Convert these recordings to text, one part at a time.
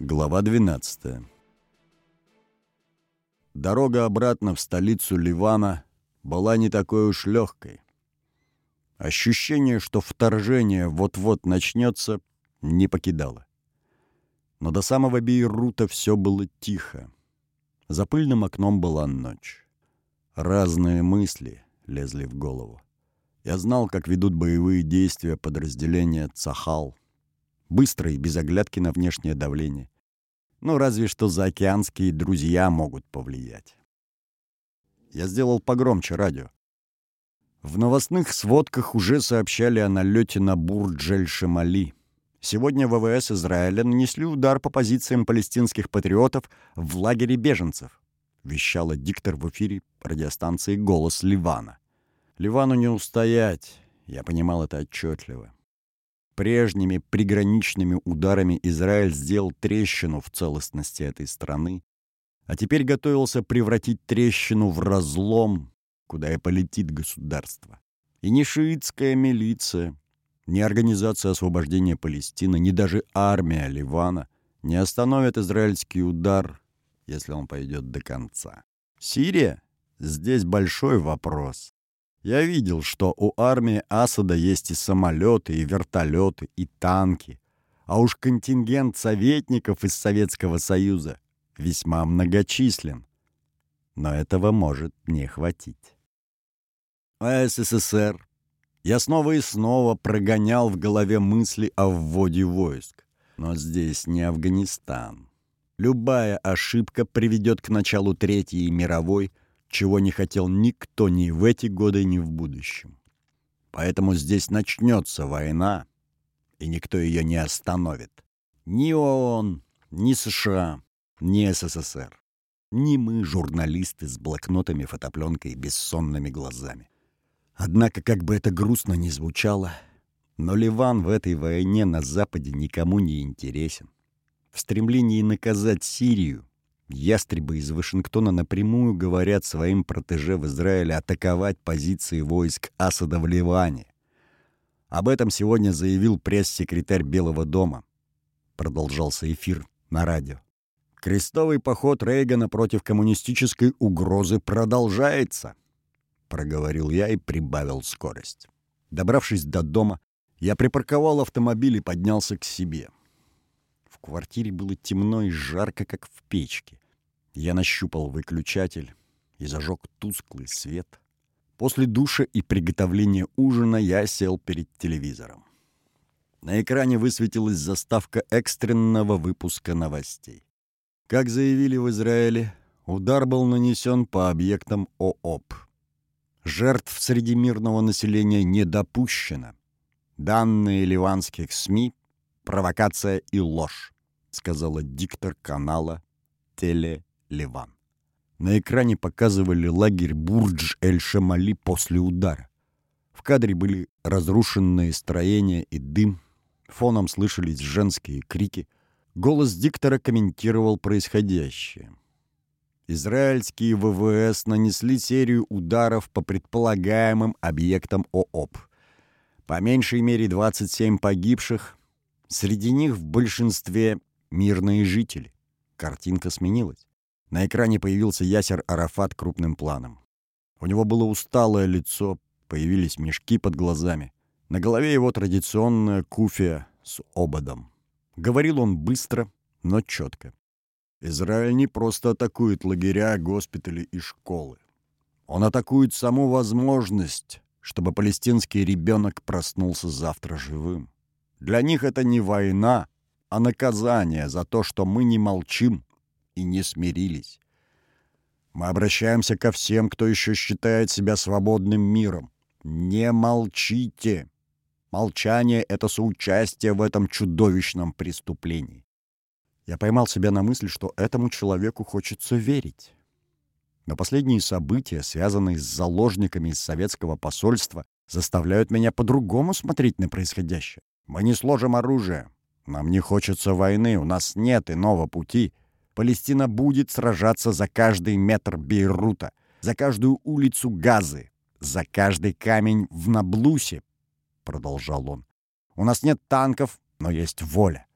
Глава 12 Дорога обратно в столицу Ливана была не такой уж легкой. Ощущение, что вторжение вот-вот начнется, не покидало. Но до самого Бейрута все было тихо. За пыльным окном была ночь. Разные мысли лезли в голову. Я знал, как ведут боевые действия подразделения «Цахал», быстро и без оглядки на внешнее давление. Ну, разве что заокеанские друзья могут повлиять. Я сделал погромче радио. В новостных сводках уже сообщали о налете на Бурдж-эль-Шамали. Сегодня ВВС Израиля нанесли удар по позициям палестинских патриотов в лагере беженцев, вещала диктор в эфире радиостанции «Голос Ливана». Ливану не устоять, я понимал это отчетливо. Прежними приграничными ударами Израиль сделал трещину в целостности этой страны, а теперь готовился превратить трещину в разлом, куда и полетит государство. И ни шиитская милиция, ни Организация освобождения Палестины, ни даже армия Ливана не остановят израильский удар, если он пойдет до конца. Сирия? Здесь большой вопрос. Я видел, что у армии Асада есть и самолеты, и вертолеты, и танки. А уж контингент советников из Советского Союза весьма многочислен. Но этого может не хватить. А СССР? Я снова и снова прогонял в голове мысли о вводе войск. Но здесь не Афганистан. Любая ошибка приведет к началу Третьей мировой – чего не хотел никто ни в эти годы, ни в будущем. Поэтому здесь начнется война, и никто ее не остановит. Ни ООН, ни США, ни СССР. Ни мы, журналисты с блокнотами, фотопленкой и бессонными глазами. Однако, как бы это грустно ни звучало, но Ливан в этой войне на Западе никому не интересен. В стремлении наказать Сирию Ястребы из Вашингтона напрямую говорят своим протеже в Израиле атаковать позиции войск Асада в Ливане. Об этом сегодня заявил пресс-секретарь Белого дома. Продолжался эфир на радио. Крестовый поход Рейгана против коммунистической угрозы продолжается, проговорил я и прибавил скорость. Добравшись до дома, я припарковал автомобиль и поднялся к себе. Квартире было темно и жарко, как в печке. Я нащупал выключатель и зажег тусклый свет. После душа и приготовления ужина я сел перед телевизором. На экране высветилась заставка экстренного выпуска новостей. Как заявили в Израиле, удар был нанесен по объектам ООП. Жертв среди мирного населения не допущено. Данные ливанских СМИ — провокация и ложь, сказала диктор канала «Теле Ливан. На экране показывали лагерь Бурдж-эль-Шамали после удара. В кадре были разрушенные строения и дым. Фоном слышались женские крики. Голос диктора комментировал происходящее. Израильские ВВС нанесли серию ударов по предполагаемым объектам ООП. По меньшей мере 27 погибших. Среди них в большинстве мирные жители. Картинка сменилась. На экране появился Ясер Арафат крупным планом. У него было усталое лицо, появились мешки под глазами. На голове его традиционная куфия с ободом. Говорил он быстро, но четко. Израиль не просто атакует лагеря, госпитали и школы. Он атакует саму возможность, чтобы палестинский ребенок проснулся завтра живым. Для них это не война, а наказание за то, что мы не молчим и не смирились. Мы обращаемся ко всем, кто еще считает себя свободным миром. Не молчите! Молчание — это соучастие в этом чудовищном преступлении. Я поймал себя на мысли, что этому человеку хочется верить. Но последние события, связанные с заложниками из советского посольства, заставляют меня по-другому смотреть на происходящее. Мы не сложим оружие. Нам не хочется войны, у нас нет иного пути. Палестина будет сражаться за каждый метр Бейрута, за каждую улицу Газы, за каждый камень в Наблусе, продолжал он. У нас нет танков, но есть воля.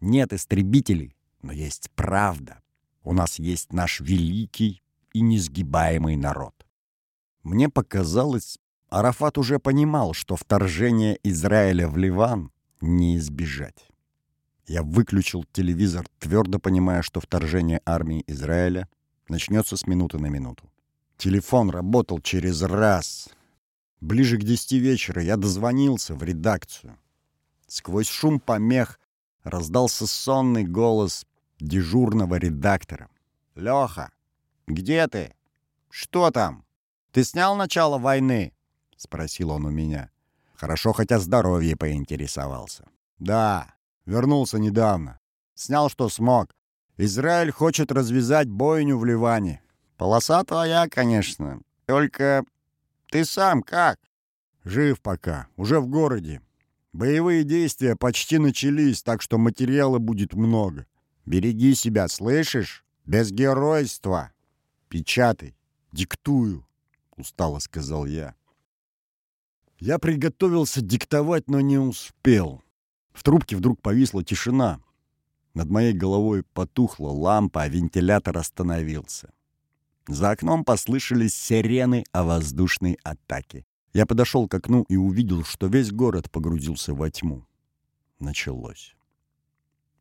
Нет истребителей, Но есть правда. У нас есть наш великий и несгибаемый народ. Мне показалось, Арафат уже понимал, что вторжение Израиля в Ливан не избежать. Я выключил телевизор, твердо понимая, что вторжение армии Израиля начнется с минуты на минуту. Телефон работал через раз. Ближе к десяти вечера я дозвонился в редакцию. Сквозь шум помех раздался сонный голос дежурного редактора. «Лёха, где ты? Что там? Ты снял начало войны?» — спросил он у меня. Хорошо, хотя здоровье поинтересовался. «Да, вернулся недавно. Снял, что смог. Израиль хочет развязать бойню в Ливане. Полоса твоя, конечно. Только ты сам как?» «Жив пока. Уже в городе. Боевые действия почти начались, так что материала будет много. Береги себя, слышишь? Без геройства. Печатай. Диктую», — устало сказал я. Я приготовился диктовать, но не успел. В трубке вдруг повисла тишина. Над моей головой потухла лампа, а вентилятор остановился. За окном послышались сирены о воздушной атаке. Я подошел к окну и увидел, что весь город погрузился во тьму. Началось.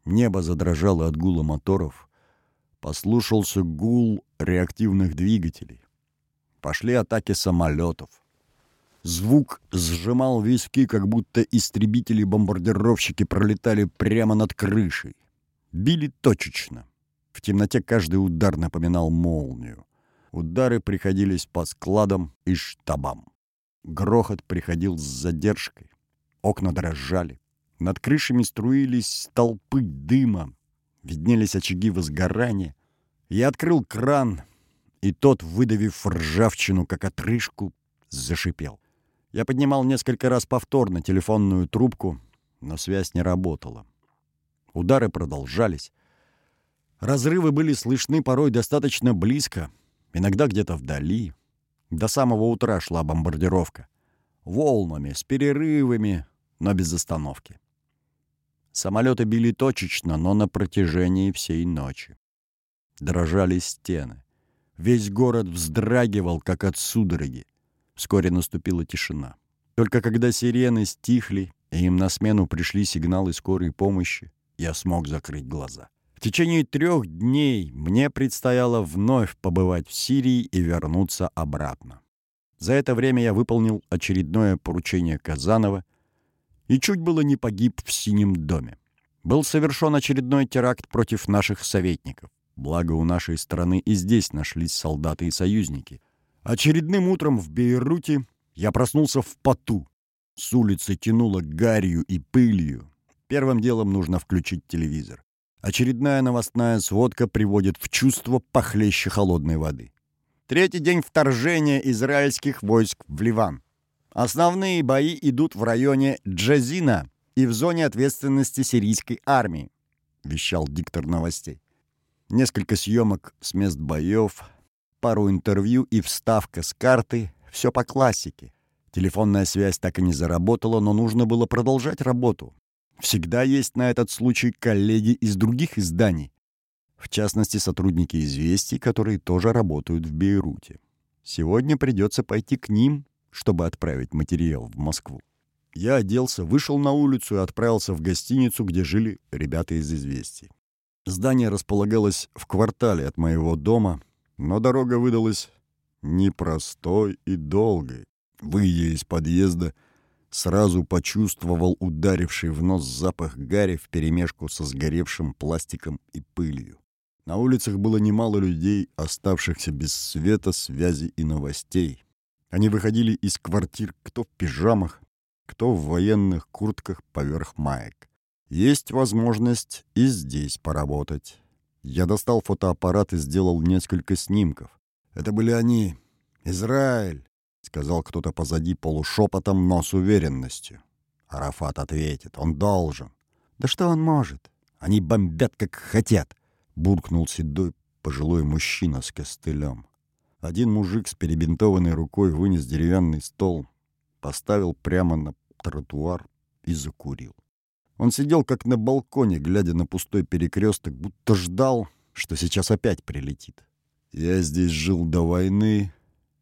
Небо задрожало от гула моторов. Послушался гул реактивных двигателей. Пошли атаки самолетов. Звук сжимал виски, как будто истребители-бомбардировщики пролетали прямо над крышей. Били точечно. В темноте каждый удар напоминал молнию. Удары приходились по складам и штабам. Грохот приходил с задержкой. Окна дрожали. Над крышами струились столпы дыма. Виднелись очаги возгорания. Я открыл кран, и тот, выдавив ржавчину, как отрыжку, зашипел. Я поднимал несколько раз повторно телефонную трубку, но связь не работала. Удары продолжались. Разрывы были слышны порой достаточно близко, иногда где-то вдали. До самого утра шла бомбардировка. Волнами, с перерывами, но без остановки. Самолеты били точечно, но на протяжении всей ночи. Дрожали стены. Весь город вздрагивал, как от судороги. Вскоре наступила тишина. Только когда сирены стихли, и им на смену пришли сигналы скорой помощи, я смог закрыть глаза. В течение трех дней мне предстояло вновь побывать в Сирии и вернуться обратно. За это время я выполнил очередное поручение Казанова и чуть было не погиб в Синем доме. Был совершен очередной теракт против наших советников. Благо у нашей страны и здесь нашлись солдаты и союзники — Очередным утром в Бейруте я проснулся в поту. С улицы тянуло гарью и пылью. Первым делом нужно включить телевизор. Очередная новостная сводка приводит в чувство похлеще холодной воды. Третий день вторжения израильских войск в Ливан. Основные бои идут в районе Джазина и в зоне ответственности сирийской армии, вещал диктор новостей. Несколько съемок с мест боев, пару интервью и вставка с карты. Все по классике. Телефонная связь так и не заработала, но нужно было продолжать работу. Всегда есть на этот случай коллеги из других изданий. В частности, сотрудники «Известий», которые тоже работают в Бейруте. Сегодня придется пойти к ним, чтобы отправить материал в Москву. Я оделся, вышел на улицу и отправился в гостиницу, где жили ребята из «Известий». Здание располагалось в квартале от моего дома, но дорога выдалась непростой и долгой. Выйдя из подъезда, сразу почувствовал ударивший в нос запах гари вперемешку со сгоревшим пластиком и пылью. На улицах было немало людей, оставшихся без света, связи и новостей. Они выходили из квартир кто в пижамах, кто в военных куртках поверх маек. Есть возможность и здесь поработать. Я достал фотоаппарат и сделал несколько снимков. Это были они. «Израиль!» — сказал кто-то позади полушепотом, но с уверенностью. Арафат ответит. «Он должен». «Да что он может? Они бомбят, как хотят!» — буркнул седой пожилой мужчина с костылем. Один мужик с перебинтованной рукой вынес деревянный стол, поставил прямо на тротуар и закурил. Он сидел как на балконе, глядя на пустой перекресток, будто ждал, что сейчас опять прилетит. «Я здесь жил до войны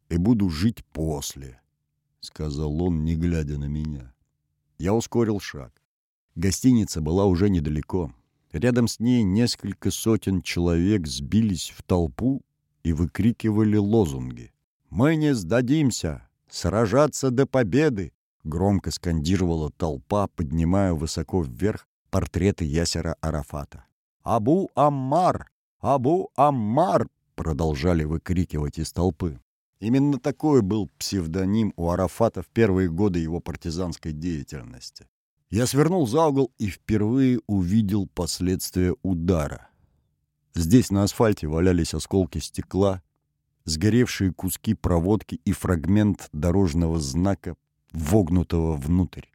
и буду жить после», — сказал он, не глядя на меня. Я ускорил шаг. Гостиница была уже недалеко. Рядом с ней несколько сотен человек сбились в толпу и выкрикивали лозунги. «Мы не сдадимся! Сражаться до победы!» Громко скандировала толпа, поднимая высоко вверх портреты Ясера Арафата. «Абу Аммар! Абу Аммар!» продолжали выкрикивать из толпы. Именно такой был псевдоним у Арафата в первые годы его партизанской деятельности. Я свернул за угол и впервые увидел последствия удара. Здесь на асфальте валялись осколки стекла, сгоревшие куски проводки и фрагмент дорожного знака, вогнутого внутрь.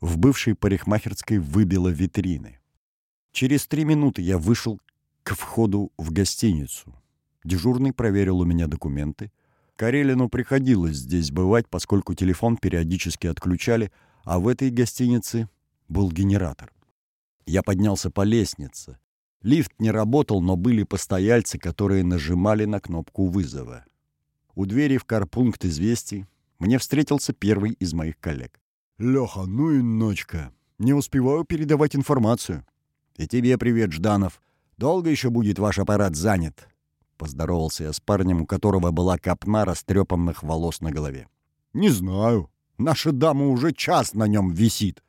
В бывшей парикмахерской выбило витрины. Через три минуты я вышел к входу в гостиницу. Дежурный проверил у меня документы. Карелину приходилось здесь бывать, поскольку телефон периодически отключали — а в этой гостинице был генератор. Я поднялся по лестнице. Лифт не работал, но были постояльцы, которые нажимали на кнопку вызова. У двери в карпункт известий мне встретился первый из моих коллег. «Леха, ну и ночка. Не успеваю передавать информацию». «И тебе привет, Жданов. Долго еще будет ваш аппарат занят?» Поздоровался я с парнем, у которого была копна растрепанных волос на голове. «Не знаю», Наша дама уже час на нем висит.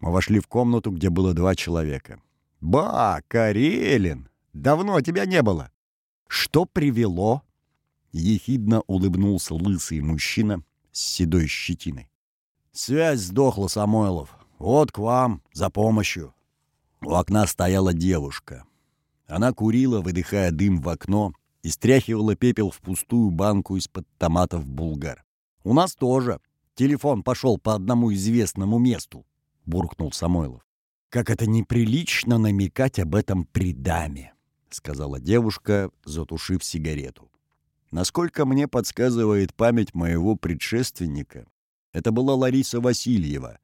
Мы вошли в комнату, где было два человека. «Ба, Карелин! Давно тебя не было!» «Что привело?» Ехидно улыбнулся лысый мужчина с седой щетиной. «Связь сдохла, Самойлов. Вот к вам, за помощью». У окна стояла девушка. Она курила, выдыхая дым в окно, и стряхивала пепел в пустую банку из-под томатов булгар. «У нас тоже», Телефон пошел по одному известному месту», — буркнул Самойлов. «Как это неприлично намекать об этом при даме», — сказала девушка, затушив сигарету. Насколько мне подсказывает память моего предшественника, это была Лариса Васильева,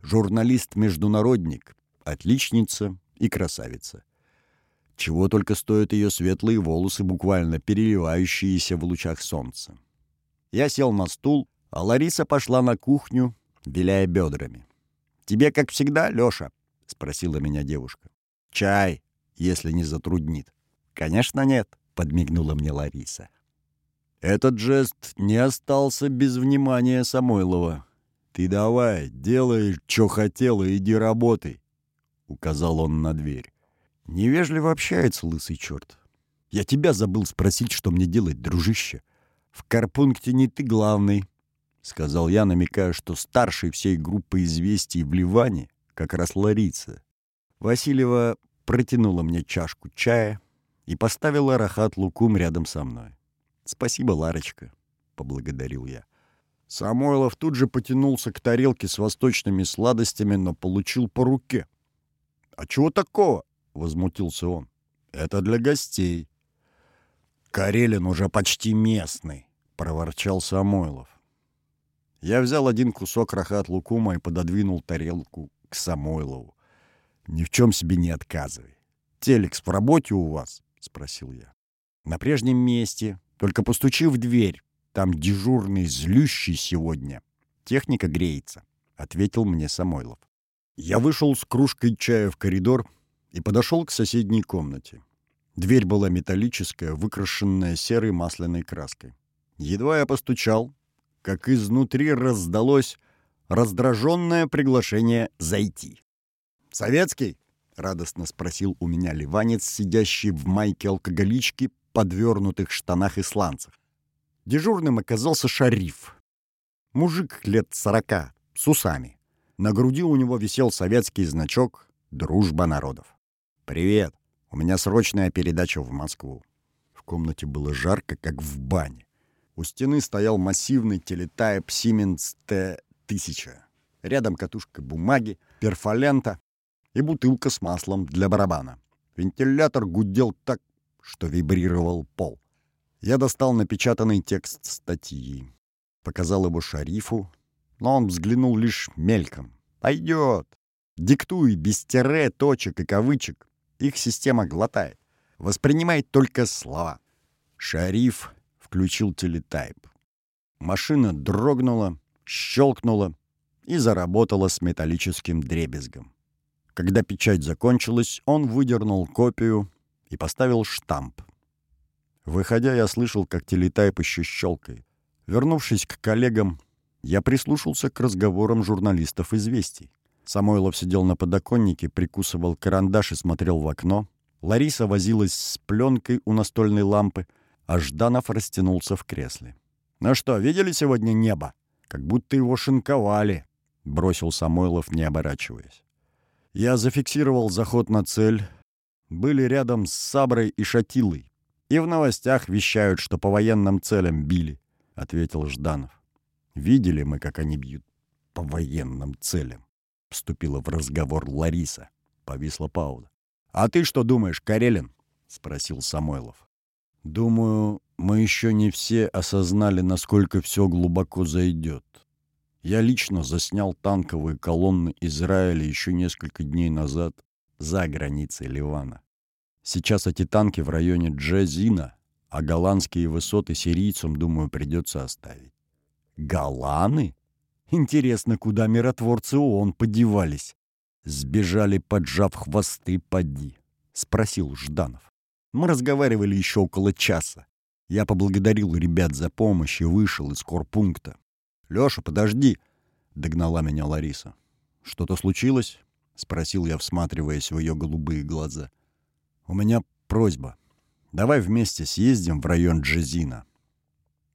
журналист-международник, отличница и красавица. Чего только стоят ее светлые волосы, буквально переливающиеся в лучах солнца. Я сел на стул, а Лариса пошла на кухню, виляя бедрами. «Тебе, как всегда, Лёша?» — спросила меня девушка. «Чай, если не затруднит». «Конечно нет», — подмигнула мне Лариса. Этот жест не остался без внимания Самойлова. «Ты давай, делай, что хотела, иди работай», — указал он на дверь. Невежливо общается лысый черт. «Я тебя забыл спросить, что мне делать, дружище. В карпункте не ты главный, — сказал я, намекая, что старший всей группы известий в Ливане как раз Ларица. Васильева протянула мне чашку чая и поставила Рахат Лукум рядом со мной. «Спасибо, Ларочка», — поблагодарил я. Самойлов тут же потянулся к тарелке с восточными сладостями, но получил по руке. «А чего такого?» — возмутился он. «Это для гостей». «Карелин уже почти местный», — проворчал Самойлов. Я взял один кусок рахат лукума и пододвинул тарелку к Самойлову. «Ни в чем себе не отказывай. Телекс в работе у вас?» — спросил я. «На прежнем месте, только постучи в дверь. Там дежурный злющий сегодня. Техника греется», — ответил мне Самойлов. Я вышел с кружкой чая в коридор и подошел к соседней комнате. Дверь была металлическая, выкрашенная серой масляной краской. Едва я постучал, как изнутри раздалось раздраженное приглашение зайти. «Советский?» — радостно спросил у меня ливанец, сидящий в майке алкоголички, подвернутых штанах и сланцах. Дежурным оказался шариф. Мужик лет сорока, с усами. На груди у него висел советский значок «Дружба народов». «Привет, у меня срочная передача в Москву». В комнате было жарко, как в бане. У стены стоял массивный телетайп Siemens T1000. Рядом катушка бумаги, перфолента и бутылка с маслом для барабана. Вентилятор гудел так, что вибрировал пол. Я достал напечатанный текст статьи. Показал его шарифу, но он взглянул лишь мельком. «Пойдет. Диктуй без тире, точек и кавычек. Их система глотает. Воспринимает только слова. Шариф включил телетайп. Машина дрогнула, щелкнула и заработала с металлическим дребезгом. Когда печать закончилась, он выдернул копию и поставил штамп. Выходя, я слышал, как телетайп еще щелкает. Вернувшись к коллегам, я прислушался к разговорам журналистов «Известий». Самойлов сидел на подоконнике, прикусывал карандаш и смотрел в окно. Лариса возилась с пленкой у настольной лампы, а Жданов растянулся в кресле. «Ну что, видели сегодня небо? Как будто его шинковали», — бросил Самойлов, не оборачиваясь. Я зафиксировал заход на цель. Были рядом с Саброй и Шатилой. И в новостях вещают, что по военным целям били, — ответил Жданов. Видели мы, как они бьют по военным целям. Вступила в разговор Лариса. Повисла пауза. «А ты что думаешь, Карелин?» — спросил Самойлов. «Думаю, мы еще не все осознали, насколько все глубоко зайдет. Я лично заснял танковые колонны Израиля еще несколько дней назад за границей Ливана. Сейчас эти танки в районе Джазина, а голландские высоты сирийцам, думаю, придется оставить. Голланы? Интересно, куда миротворцы ООН подевались? Сбежали, поджав хвосты, поди, — спросил Жданов. Мы разговаривали еще около часа. Я поблагодарил ребят за помощь и вышел из корпункта. «Лёша, подожди!» — догнала меня Лариса. «Что-то случилось?» — спросил я, всматриваясь в ее голубые глаза. «У меня просьба. Давай вместе съездим в район Джезина».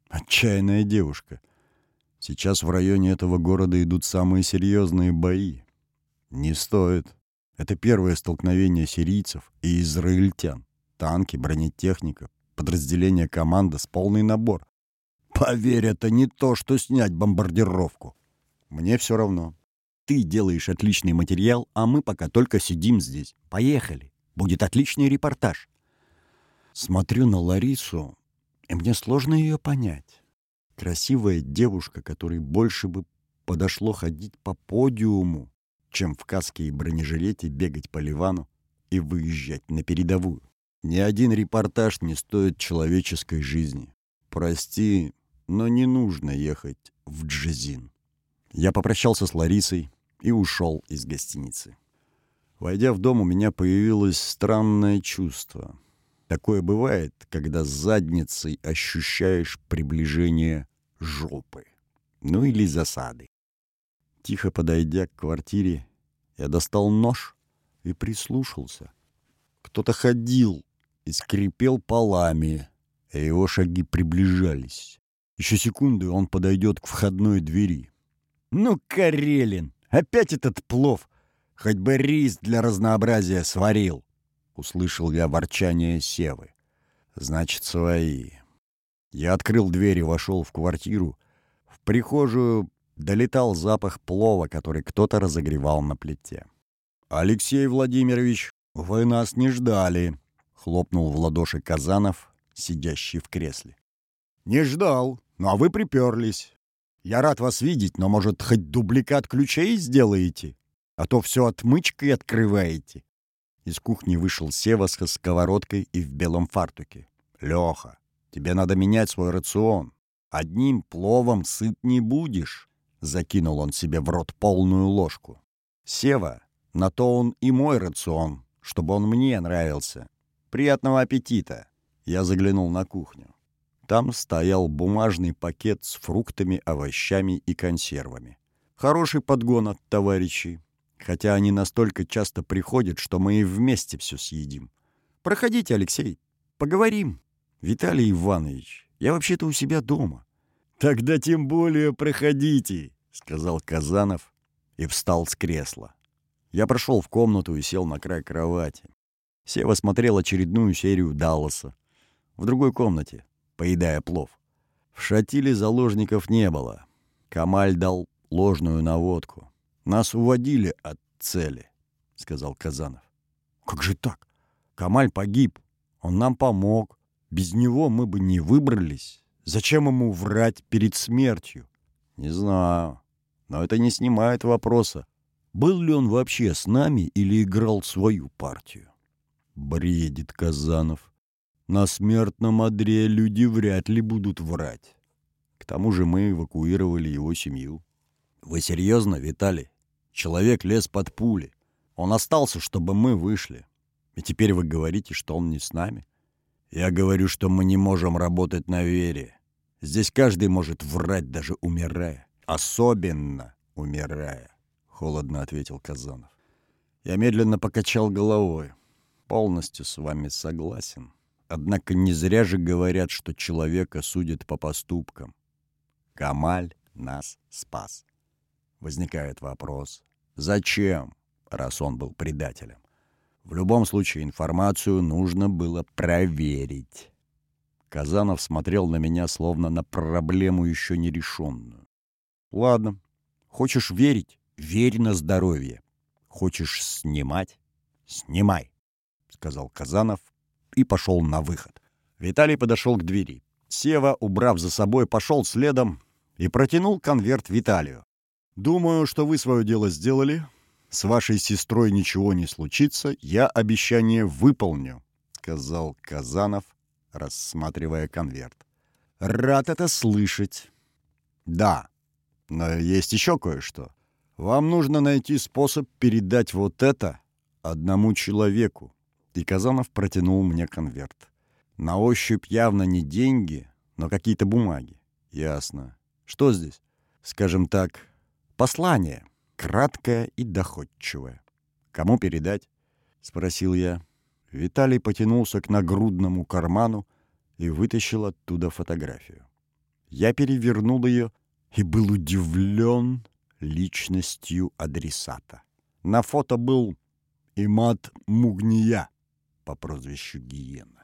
Отчаянная девушка. Сейчас в районе этого города идут самые серьезные бои. Не стоит. Это первое столкновение сирийцев и израильтян. Танки, бронетехника, подразделение команда с полный набор. Поверь, это не то, что снять бомбардировку. Мне все равно. Ты делаешь отличный материал, а мы пока только сидим здесь. Поехали. Будет отличный репортаж. Смотрю на Ларису, и мне сложно ее понять. Красивая девушка, которой больше бы подошло ходить по подиуму, чем в каске и бронежилете бегать по Ливану и выезжать на передовую. Ни один репортаж не стоит человеческой жизни. Прости, но не нужно ехать в Джезин. Я попрощался с Ларисой и ушел из гостиницы. Войдя в дом, у меня появилось странное чувство. Такое бывает, когда с задницей ощущаешь приближение жопы. Ну или засады. Тихо подойдя к квартире, я достал нож и прислушался. Кто-то ходил и скрипел полами, а его шаги приближались. Еще секунды, он подойдет к входной двери. «Ну, Карелин, опять этот плов! Хоть бы рис для разнообразия сварил!» Услышал я ворчание Севы. «Значит, свои». Я открыл дверь и вошел в квартиру. В прихожую долетал запах плова, который кто-то разогревал на плите. «Алексей Владимирович, вы нас не ждали», — хлопнул в ладоши Казанов, сидящий в кресле. «Не ждал, ну а вы приперлись. Я рад вас видеть, но, может, хоть дубликат ключей сделаете? А то все отмычкой открываете». Из кухни вышел Сева с сковородкой и в белом фартуке. «Леха, тебе надо менять свой рацион. Одним пловом сыт не будешь», — закинул он себе в рот полную ложку. «Сева, на то он и мой рацион, чтобы он мне нравился. Приятного аппетита!» Я заглянул на кухню. Там стоял бумажный пакет с фруктами, овощами и консервами. Хороший подгон от товарищей, хотя они настолько часто приходят, что мы и вместе все съедим. Проходите, Алексей, поговорим. Виталий Иванович, я вообще-то у себя дома. Тогда тем более проходите, сказал Казанов и встал с кресла. Я прошел в комнату и сел на край кровати. Сева смотрел очередную серию Далласа. В другой комнате поедая плов. В шатиле заложников не было. Камаль дал ложную наводку. Нас уводили от цели, — сказал Казанов. Как же так? Камаль погиб. Он нам помог. Без него мы бы не выбрались. Зачем ему врать перед смертью? Не знаю. Но это не снимает вопроса. Был ли он вообще с нами или играл свою партию? Бредит Казанов. На смертном одре люди вряд ли будут врать. К тому же мы эвакуировали его семью. Вы серьезно, Виталий? Человек лез под пули. Он остался, чтобы мы вышли. И теперь вы говорите, что он не с нами? Я говорю, что мы не можем работать на вере. Здесь каждый может врать, даже умирая. Особенно умирая, — холодно ответил Казанов. Я медленно покачал головой. Полностью с вами согласен. Однако не зря же говорят, что человека судят по поступкам. Камаль нас спас. Возникает вопрос, зачем, раз он был предателем? В любом случае информацию нужно было проверить. Казанов смотрел на меня, словно на проблему еще нерешенную. «Ладно. Хочешь верить? Верь на здоровье. Хочешь снимать? Снимай», — сказал Казанов и пошел на выход. Виталий подошел к двери. Сева, убрав за собой, пошел следом и протянул конверт Виталию. «Думаю, что вы свое дело сделали. С вашей сестрой ничего не случится. Я обещание выполню», — сказал Казанов, рассматривая конверт. «Рад это слышать». «Да, но есть еще кое-что. Вам нужно найти способ передать вот это одному человеку». И Казанов протянул мне конверт. На ощупь явно не деньги, но какие-то бумаги. Ясно. Что здесь? Скажем так, послание. Краткое и доходчивое. Кому передать? Спросил я. Виталий потянулся к нагрудному карману и вытащил оттуда фотографию. Я перевернул ее и был удивлен личностью адресата. На фото был Имат Мугния по прозвищу Гиена.